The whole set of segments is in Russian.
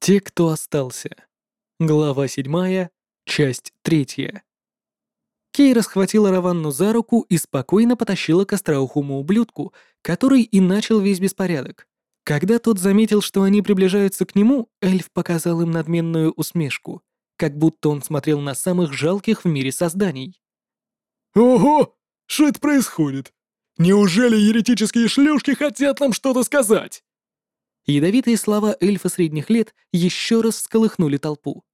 Те, кто остался. Глава 7, часть 3. Кейра схватила Раванну за руку и спокойно потащила к остроухому ублюдку, который и начал весь беспорядок. Когда тот заметил, что они приближаются к нему, эльф показал им надменную усмешку, как будто он смотрел на самых жалких в мире созданий. «Ого! Что это происходит? Неужели еретические шлюшки хотят нам что-то сказать?» Ядовитые слова эльфа средних лет еще раз всколыхнули толпу.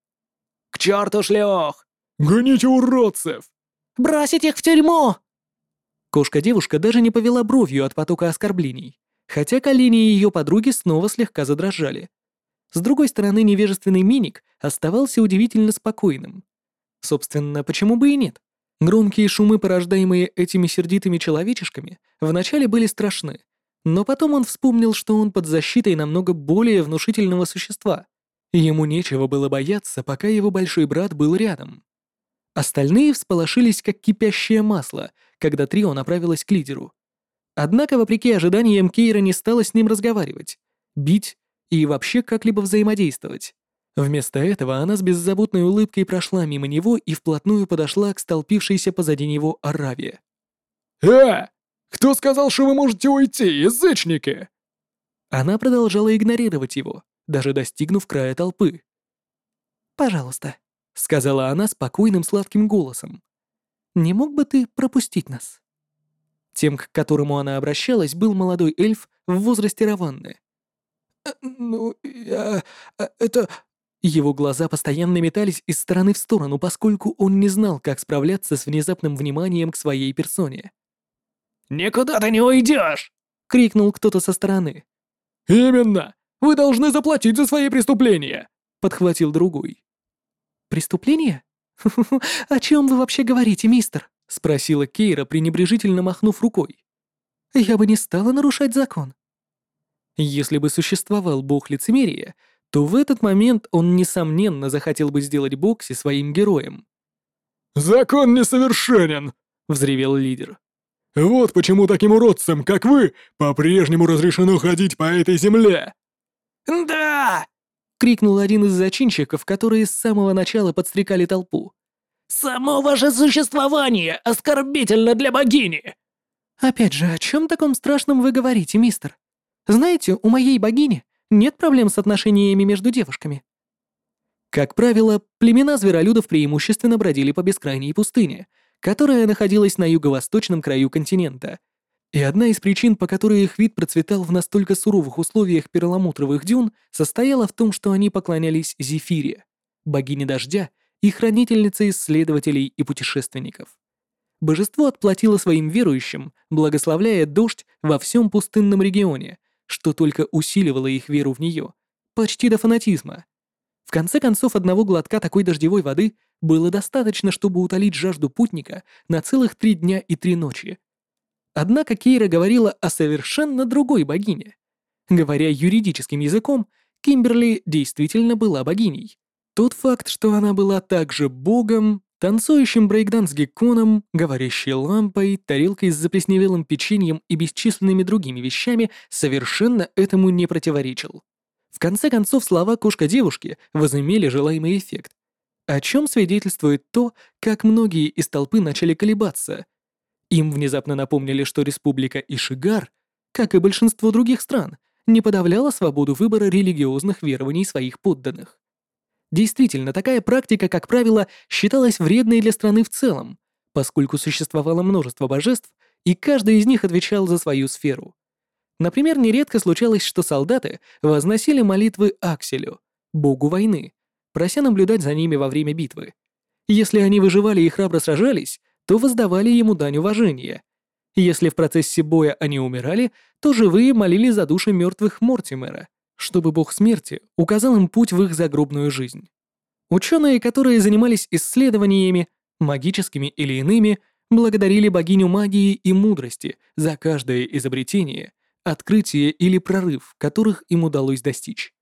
«К черту шлёх!» «Гоните уродцев!» «Бросить их в тюрьму!» Кошка-девушка даже не повела бровью от потока оскорблений, хотя колени ее подруги снова слегка задрожали. С другой стороны, невежественный миник оставался удивительно спокойным. Собственно, почему бы и нет? Громкие шумы, порождаемые этими сердитыми человечишками, вначале были страшны, но потом он вспомнил, что он под защитой намного более внушительного существа. Ему нечего было бояться, пока его большой брат был рядом. Остальные всполошились, как кипящее масло, когда трио направилось к лидеру. Однако, вопреки ожиданиям, Кейра не стала с ним разговаривать, бить и вообще как-либо взаимодействовать. Вместо этого она с беззаботной улыбкой прошла мимо него и вплотную подошла к столпившейся позади него Араве. «Э! Кто сказал, что вы можете уйти, язычники?» Она продолжала игнорировать его, даже достигнув края толпы. «Пожалуйста», — сказала она спокойным сладким голосом. «Не мог бы ты пропустить нас?» Тем, к которому она обращалась, был молодой эльф в возрасте Раванны. «Э, «Ну, я... Э, это...» Его глаза постоянно метались из стороны в сторону, поскольку он не знал, как справляться с внезапным вниманием к своей персоне. «Никуда ты не уйдешь!» — крикнул кто-то со стороны. «Именно! Вы должны заплатить за свои преступления!» — подхватил другой. «Преступление? О чем вы вообще говорите, мистер?» — спросила Кейра, пренебрежительно махнув рукой. «Я бы не стала нарушать закон». Если бы существовал бог лицемерия, то в этот момент он, несомненно, захотел бы сделать Бокси своим героем. «Закон несовершенен!» — взревел лидер. «Вот почему таким уродцам, как вы, по-прежнему разрешено ходить по этой земле!» «Да!» — крикнул один из зачинщиков, которые с самого начала подстрекали толпу. «Само ваше существование оскорбительно для богини!» «Опять же, о чем таком страшном вы говорите, мистер? Знаете, у моей богини нет проблем с отношениями между девушками». Как правило, племена зверолюдов преимущественно бродили по бескрайней пустыне, которая находилась на юго-восточном краю континента. И одна из причин, по которой их вид процветал в настолько суровых условиях перламутровых дюн, состояла в том, что они поклонялись Зефире, богине дождя и хранительнице исследователей и путешественников. Божество отплатило своим верующим, благословляя дождь во всем пустынном регионе, что только усиливало их веру в нее, почти до фанатизма. В конце концов, одного глотка такой дождевой воды было достаточно, чтобы утолить жажду путника на целых три дня и три ночи. Однако Кейра говорила о совершенно другой богине. Говоря юридическим языком, Кимберли действительно была богиней. Тот факт, что она была также богом, танцующим брейкданс-гекконом, говорящей лампой, тарелкой с заплесневелым печеньем и бесчисленными другими вещами, совершенно этому не противоречил. В конце концов, слова кошка-девушки возымели желаемый эффект, о чем свидетельствует то, как многие из толпы начали колебаться. Им внезапно напомнили, что республика Ишигар, как и большинство других стран, не подавляла свободу выбора религиозных верований своих подданных. Действительно, такая практика, как правило, считалась вредной для страны в целом, поскольку существовало множество божеств, и каждый из них отвечал за свою сферу. Например, нередко случалось, что солдаты возносили молитвы Акселю, богу войны, прося наблюдать за ними во время битвы. Если они выживали и храбро сражались, то воздавали ему дань уважения. Если в процессе боя они умирали, то живые молили за души мертвых Мортимера, чтобы бог смерти указал им путь в их загробную жизнь. Ученые, которые занимались исследованиями, магическими или иными, благодарили богиню магии и мудрости за каждое изобретение, открытие или прорыв, которых им удалось достичь.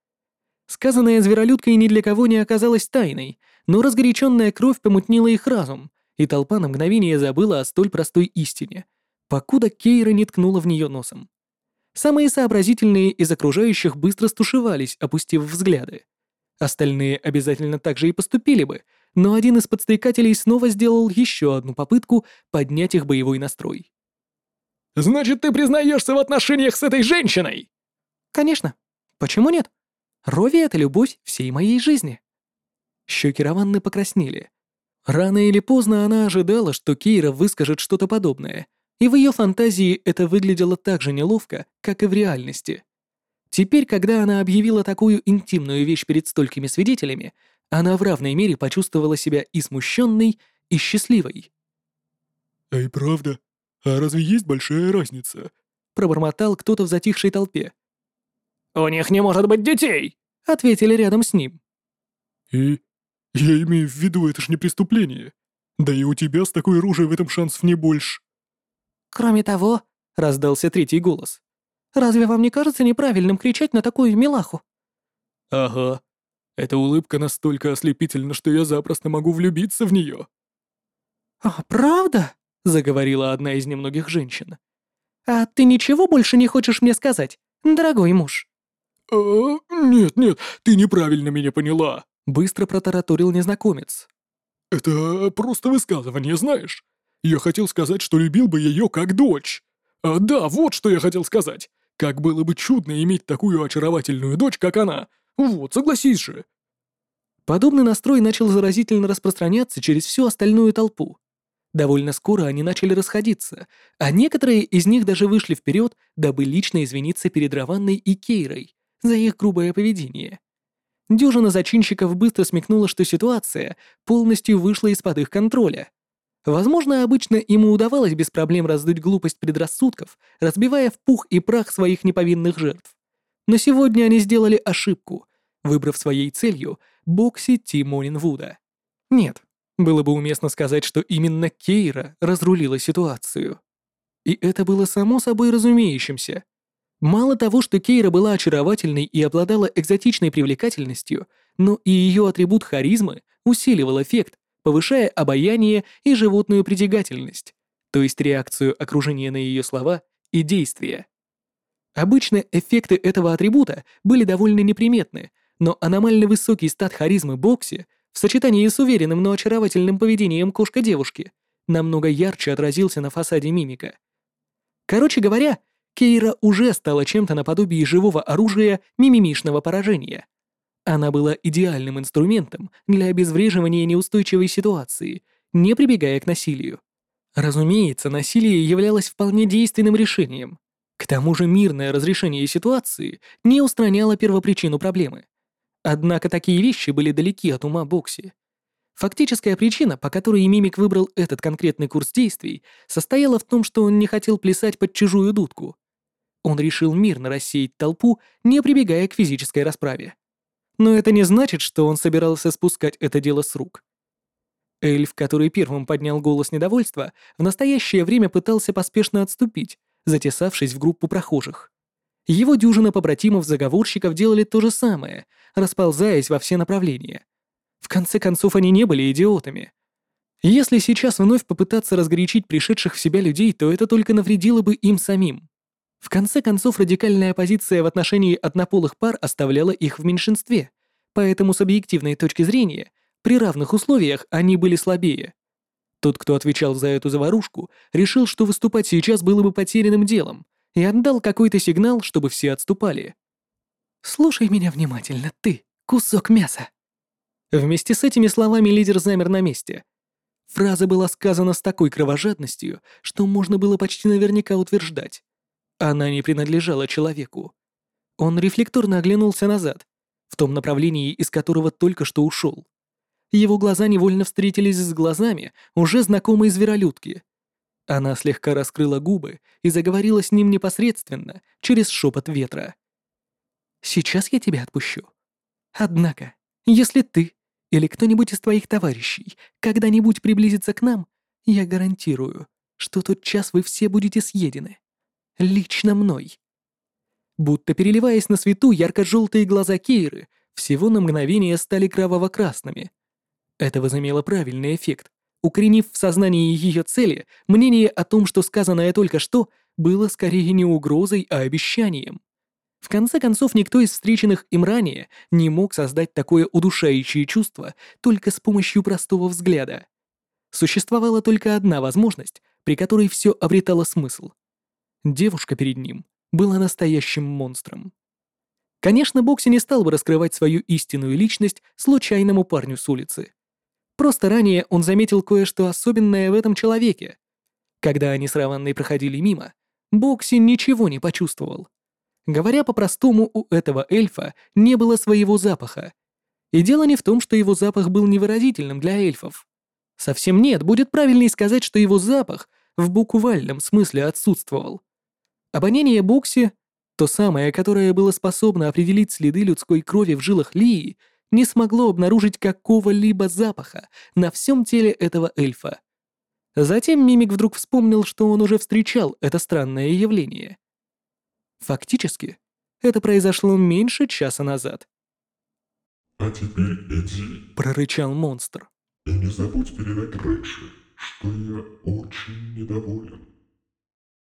Сказанное зверолюдкой ни для кого не оказалось тайной, но разгоряченная кровь помутнила их разум, и толпа на мгновение забыла о столь простой истине, покуда Кейра не ткнула в нее носом. Самые сообразительные из окружающих быстро стушевались, опустив взгляды. Остальные обязательно так же и поступили бы, но один из подстрекателей снова сделал еще одну попытку поднять их боевой настрой. «Значит, ты признаешься в отношениях с этой женщиной?» «Конечно. Почему нет? Рови — это любовь всей моей жизни». Щеки Раванны покраснели. Рано или поздно она ожидала, что Кейра выскажет что-то подобное, и в ее фантазии это выглядело так же неловко, как и в реальности. Теперь, когда она объявила такую интимную вещь перед столькими свидетелями, она в равной мере почувствовала себя и смущенной, и счастливой. «Эй, правда? А разве есть большая разница?» Пробормотал кто-то в затихшей толпе. «У них не может быть детей!» Ответили рядом с ним. «И? Я имею в виду, это ж не преступление. Да и у тебя с такой ружей в этом шансов не больше». «Кроме того», — раздался третий голос, «разве вам не кажется неправильным кричать на такую милаху?» «Ага. Эта улыбка настолько ослепительна, что я запросто могу влюбиться в нее. «А, правда?» — заговорила одна из немногих женщин. «А ты ничего больше не хочешь мне сказать, дорогой муж?» «А, нет, нет, ты неправильно меня поняла», — быстро протараторил незнакомец. «Это просто высказывание, знаешь? Я хотел сказать, что любил бы ее как дочь. А, да, вот что я хотел сказать. Как было бы чудно иметь такую очаровательную дочь, как она. Вот, согласись же». Подобный настрой начал заразительно распространяться через всю остальную толпу. Довольно скоро они начали расходиться, а некоторые из них даже вышли вперед, дабы лично извиниться перед Раванной и Кейрой за их грубое поведение. Дюжина зачинщиков быстро смекнула, что ситуация полностью вышла из-под их контроля. Возможно, обычно ему удавалось без проблем раздуть глупость предрассудков, разбивая в пух и прах своих неповинных жертв. Но сегодня они сделали ошибку, выбрав своей целью Бокси Тимонин Вуда. Нет, было бы уместно сказать, что именно Кейра разрулила ситуацию. И это было само собой разумеющимся. Мало того, что Кейра была очаровательной и обладала экзотичной привлекательностью, но и ее атрибут харизмы усиливал эффект, повышая обаяние и животную притягательность, то есть реакцию окружения на ее слова и действия. Обычно эффекты этого атрибута были довольно неприметны, но аномально высокий стат харизмы Бокси в сочетании с уверенным, но очаровательным поведением кошка-девушки намного ярче отразился на фасаде мимика. Короче говоря, Кейра уже стала чем-то наподобие живого оружия мимимишного поражения. Она была идеальным инструментом для обезвреживания неустойчивой ситуации, не прибегая к насилию. Разумеется, насилие являлось вполне действенным решением. К тому же мирное разрешение ситуации не устраняло первопричину проблемы. Однако такие вещи были далеки от ума Бокси. Фактическая причина, по которой мимик выбрал этот конкретный курс действий, состояла в том, что он не хотел плясать под чужую дудку. Он решил мирно рассеять толпу, не прибегая к физической расправе. Но это не значит, что он собирался спускать это дело с рук. Эльф, который первым поднял голос недовольства, в настоящее время пытался поспешно отступить, затесавшись в группу прохожих. Его дюжина побратимов-заговорщиков делали то же самое, расползаясь во все направления. В конце концов, они не были идиотами. Если сейчас вновь попытаться разгорячить пришедших в себя людей, то это только навредило бы им самим. В конце концов, радикальная позиция в отношении однополых пар оставляла их в меньшинстве, поэтому с объективной точки зрения, при равных условиях они были слабее. Тот, кто отвечал за эту заварушку, решил, что выступать сейчас было бы потерянным делом, и отдал какой-то сигнал, чтобы все отступали. «Слушай меня внимательно, ты, кусок мяса!» Вместе с этими словами лидер замер на месте. Фраза была сказана с такой кровожадностью, что можно было почти наверняка утверждать. Она не принадлежала человеку. Он рефлекторно оглянулся назад, в том направлении, из которого только что ушел. Его глаза невольно встретились с глазами уже знакомой зверолюдки. Она слегка раскрыла губы и заговорила с ним непосредственно, через шепот ветра. «Сейчас я тебя отпущу. Однако, если ты или кто-нибудь из твоих товарищей когда-нибудь приблизится к нам, я гарантирую, что тот час вы все будете съедены. Лично мной». Будто переливаясь на свету, ярко-желтые глаза Кейры всего на мгновение стали кроваво-красными — это возымело правильный эффект, укоренив в сознании ее цели мнение о том, что сказанное только что было скорее не угрозой, а обещанием. В конце концов, никто из встреченных им ранее не мог создать такое удушающее чувство только с помощью простого взгляда. Существовала только одна возможность, при которой все обретало смысл. Девушка перед ним была настоящим монстром. Конечно, Бокси не стал бы раскрывать свою истинную личность случайному парню с улицы. Просто ранее он заметил кое-что особенное в этом человеке. Когда они с Раванной проходили мимо, Бокси ничего не почувствовал. Говоря по-простому, у этого эльфа не было своего запаха. И дело не в том, что его запах был невыразительным для эльфов. Совсем нет, будет правильнее сказать, что его запах в буквальном смысле отсутствовал. Обоняние Бокси, то самое, которое было способно определить следы людской крови в жилах Лии, не смогло обнаружить какого-либо запаха на всем теле этого эльфа. Затем Мимик вдруг вспомнил, что он уже встречал это странное явление. Фактически, это произошло меньше часа назад. А теперь иди Прорычал монстр. и не забудь передать Рэйше, что я очень недоволен.